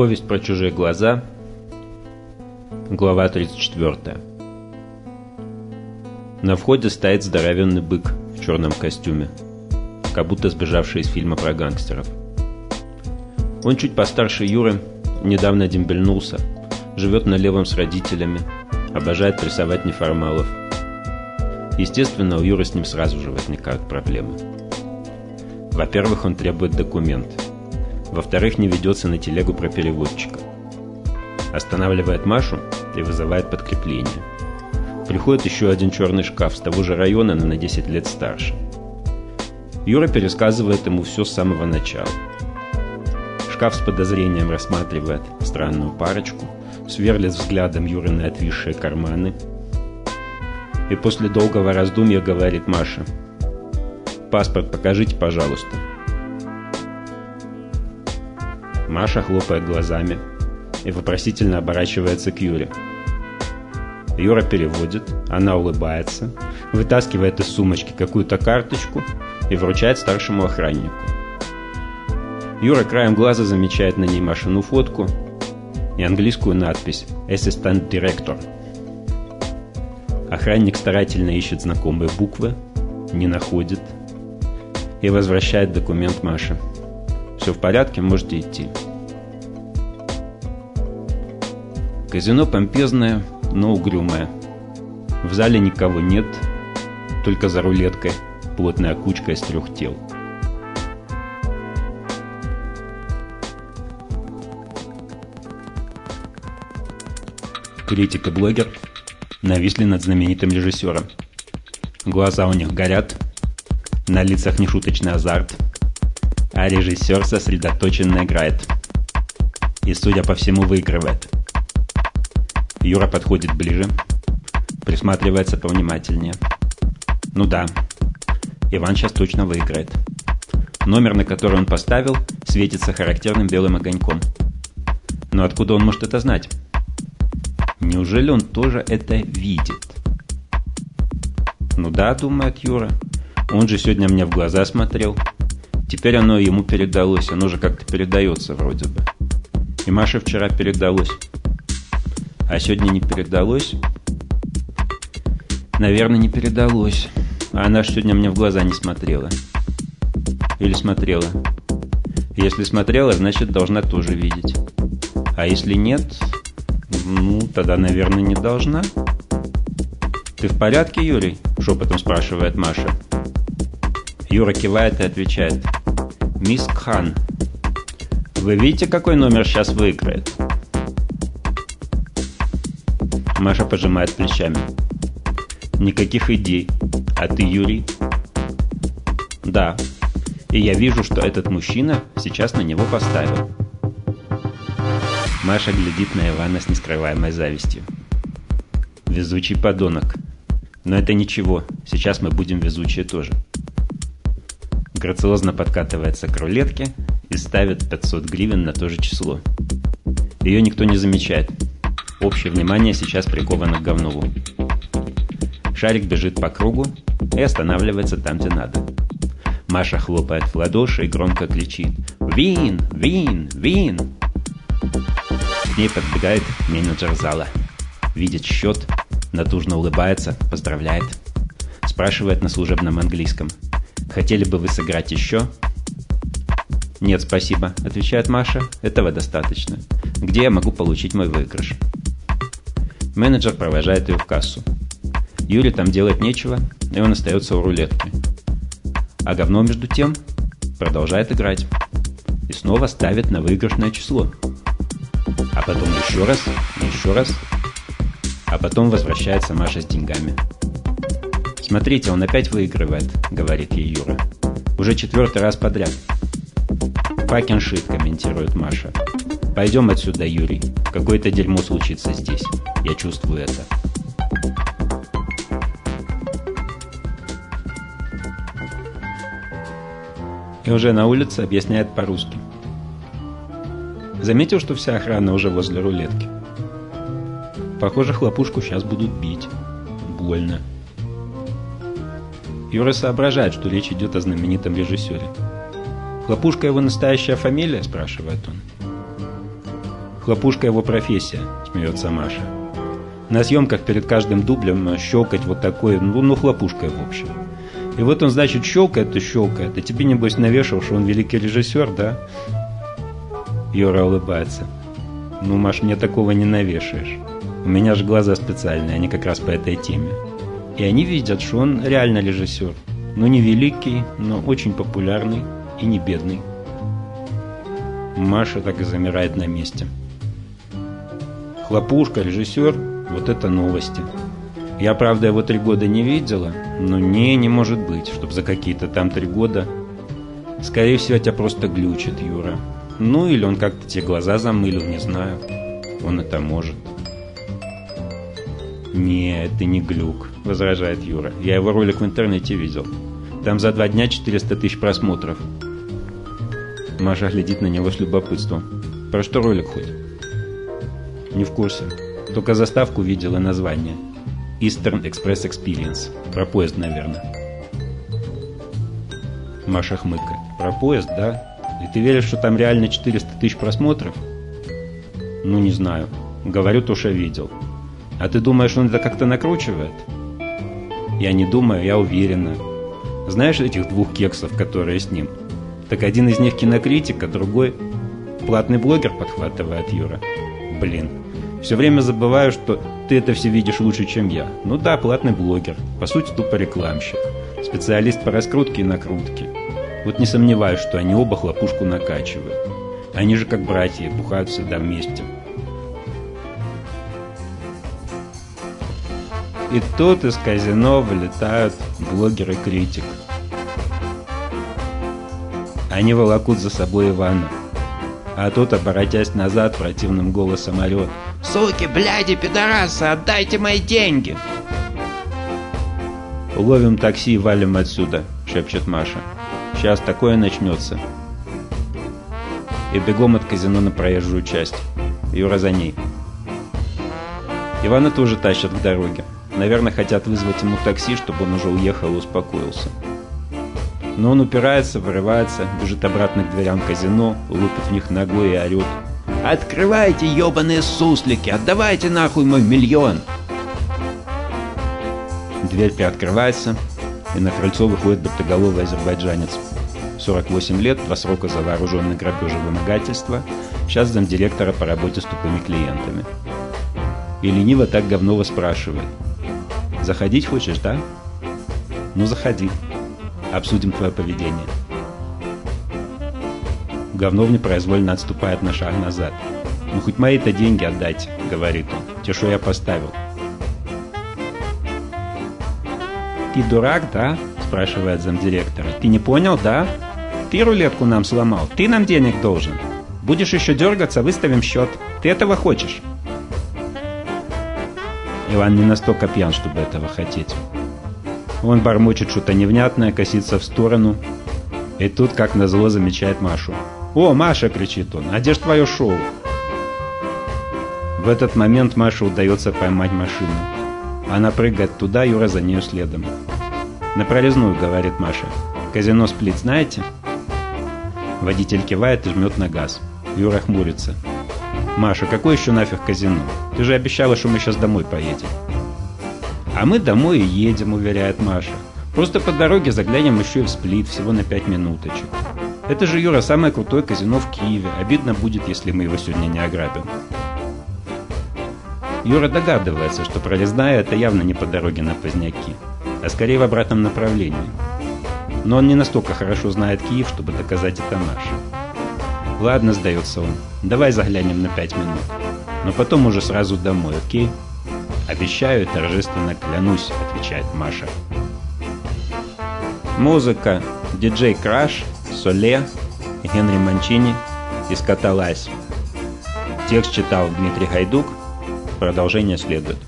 Повесть про чужие глаза. Глава 34. На входе стоит здоровенный бык в черном костюме, как будто сбежавший из фильма про гангстеров. Он чуть постарше Юры, недавно дембельнулся, живет на левом с родителями, обожает прессовать неформалов. Естественно, у Юры с ним сразу же возникают проблемы. Во-первых, он требует документ – во-вторых, не ведется на телегу про переводчика. Останавливает Машу и вызывает подкрепление. Приходит еще один черный шкаф с того же района, но на 10 лет старше. Юра пересказывает ему все с самого начала. Шкаф с подозрением рассматривает странную парочку, сверлит взглядом Юрины отвисшие карманы. И после долгого раздумья говорит Маше, «Паспорт покажите, пожалуйста». Маша хлопает глазами и вопросительно оборачивается к Юре. Юра переводит, она улыбается, вытаскивает из сумочки какую-то карточку и вручает старшему охраннику. Юра краем глаза замечает на ней Машину фотку и английскую надпись «Assistant Director». Охранник старательно ищет знакомые буквы, не находит и возвращает документ Маше. Все в порядке, можете идти. Казино помпезное, но угрюмое. В зале никого нет, только за рулеткой плотная кучка из трех тел. Критик и блогер нависли над знаменитым режиссером. Глаза у них горят, на лицах нешуточный азарт – а режиссер сосредоточенно играет. И, судя по всему, выигрывает. Юра подходит ближе, присматривается повнимательнее. Ну да, Иван сейчас точно выиграет. Номер, на который он поставил, светится характерным белым огоньком. Но откуда он может это знать? Неужели он тоже это видит? Ну да, думает Юра. Он же сегодня мне в глаза смотрел. Теперь оно ему передалось, оно же как-то передается вроде бы. И Маше вчера передалось. А сегодня не передалось? Наверное, не передалось. А она же сегодня мне в глаза не смотрела. Или смотрела. Если смотрела, значит, должна тоже видеть. А если нет, ну, тогда, наверное, не должна. «Ты в порядке, Юрий?» – шепотом спрашивает Маша. Юра кивает и отвечает – Мисс Кхан, вы видите, какой номер сейчас выиграет? Маша пожимает плечами. Никаких идей. А ты, Юрий? Да. И я вижу, что этот мужчина сейчас на него поставил. Маша глядит на Ивана с нескрываемой завистью. Везучий подонок. Но это ничего, сейчас мы будем везучие тоже грациозно подкатывается к рулетке и ставит 500 гривен на то же число. Ее никто не замечает. Общее внимание сейчас приковано к говнову. Шарик бежит по кругу и останавливается там, где надо. Маша хлопает в ладоши и громко кричит «Вин! Вин! Вин!». К ней подбегает менеджер зала. Видит счет, натужно улыбается, поздравляет. Спрашивает на служебном английском – Хотели бы вы сыграть еще?» «Нет, спасибо», — отвечает Маша. «Этого достаточно. Где я могу получить мой выигрыш?» Менеджер провожает ее в кассу. Юре там делать нечего, и он остается у рулетки. А говно, между тем, продолжает играть. И снова ставит на выигрышное число. А потом еще раз, еще раз. А потом возвращается Маша с деньгами. «Смотрите, он опять выигрывает», — говорит ей Юра. «Уже четвертый раз подряд». «Факен шит», — комментирует Маша. «Пойдем отсюда, Юрий. Какое-то дерьмо случится здесь. Я чувствую это». И уже на улице объясняет по-русски. Заметил, что вся охрана уже возле рулетки? Похоже, хлопушку сейчас будут бить. Больно. Юра соображает, что речь идет о знаменитом режиссере. «Хлопушка его настоящая фамилия?» – спрашивает он. Хлопушка его профессия, смеется Маша. На съемках перед каждым дублем щелкать вот такой, ну, ну хлопушкой в общем. И вот он, значит, щелкает и щелкает. А тебе, небось, навешал, что он великий режиссер, да? Юра улыбается. Ну, Маш, мне такого не навешаешь. У меня же глаза специальные, они как раз по этой теме. И они видят, что он реально режиссер. Ну, не великий, но очень популярный и не бедный. Маша так и замирает на месте. Хлопушка, режиссер, вот это новости. Я, правда, его три года не видела, но не, не может быть, чтобы за какие-то там три года... Скорее всего, тебя просто глючит, Юра. Ну, или он как-то тебе глаза замылил, не знаю. Он это может. «Не, это не глюк», — возражает Юра. «Я его ролик в интернете видел. Там за два дня 400 тысяч просмотров». Маша глядит на него с любопытством. «Про что ролик хоть?» «Не в курсе. Только заставку видел и название. Eastern Express Experience. Про поезд, наверное». Маша хмыкает. «Про поезд, да? И ты веришь, что там реально 400 тысяч просмотров?» «Ну, не знаю. Говорю, то, что видел. А ты думаешь, он это как-то накручивает?» «Я не думаю, я уверена. Знаешь этих двух кексов, которые с ним? Так один из них кинокритик, а другой платный блогер подхватывает Юра. Блин, все время забываю, что ты это все видишь лучше, чем я. Ну да, платный блогер. По сути, тупо рекламщик. Специалист по раскрутке и накрутке. Вот не сомневаюсь, что они оба хлопушку накачивают. Они же как братья, бухают всегда вместе. И тут из казино вылетают блогер и критик. Они волокут за собой Ивана. А тот, оборотясь назад, противным голосом орет. «Суки, бляди, пидорасы, отдайте мои деньги!» «Ловим такси и валим отсюда», — шепчет Маша. «Сейчас такое начнется». И бегом от казино на проезжую часть. Юра за ней. Ивана тоже тащат к дороге. Наверное, хотят вызвать ему такси, чтобы он уже уехал и успокоился. Но он упирается, вырывается, бежит обратно к дверям казино, лупит в них ногой и орет. «Открывайте, ебаные суслики! Отдавайте нахуй мой миллион!» Дверь приоткрывается, и на крыльцо выходит бритоголовый азербайджанец. 48 лет, два срока за вооруженное грабеж и вымогательство, сейчас замдиректора по работе с тупыми клиентами. И лениво так говново спрашивает. «Заходить хочешь, да?» «Ну, заходи. Обсудим твое поведение». Говнов непроизвольно отступает на шаг назад. «Ну, хоть мои-то деньги отдайте», — говорит он. «Те, что я поставил». «Ты дурак, да?» – спрашивает замдиректора. «Ты не понял, да? Ты рулетку нам сломал, ты нам денег должен. Будешь еще дергаться, выставим счет. Ты этого хочешь?» Иван не настолько пьян, чтобы этого хотеть. Он бормочет что-то невнятное, косится в сторону. И тут, как назло, замечает Машу. «О, Маша!» – кричит он. «А где ж твое шоу?» В этот момент Маше удается поймать машину. Она прыгает туда, Юра за нею следом. «На пролезную», — говорит Маша. «Казино сплит знаете?» Водитель кивает и жмет на газ. Юра хмурится. «Маша, какой еще нафиг казино? Ты же обещала, что мы сейчас домой поедем». «А мы домой и едем», — уверяет Маша. «Просто по дороге заглянем еще и в сплит, всего на пять минуточек. Это же, Юра, самое крутое казино в Киеве. Обидно будет, если мы его сегодня не ограбим». Юра догадывается, что пролезная это явно не по дороге на Поздняки, а скорее в обратном направлении. Но он не настолько хорошо знает Киев, чтобы доказать это Маше. Ладно, сдается он, давай заглянем на пять минут. Но потом уже сразу домой, окей? Обещаю, торжественно клянусь, отвечает Маша. Музыка. Диджей Краш, Соле, Генри Манчини из Каталайс. Текст читал Дмитрий Гайдук, Продолжение следует.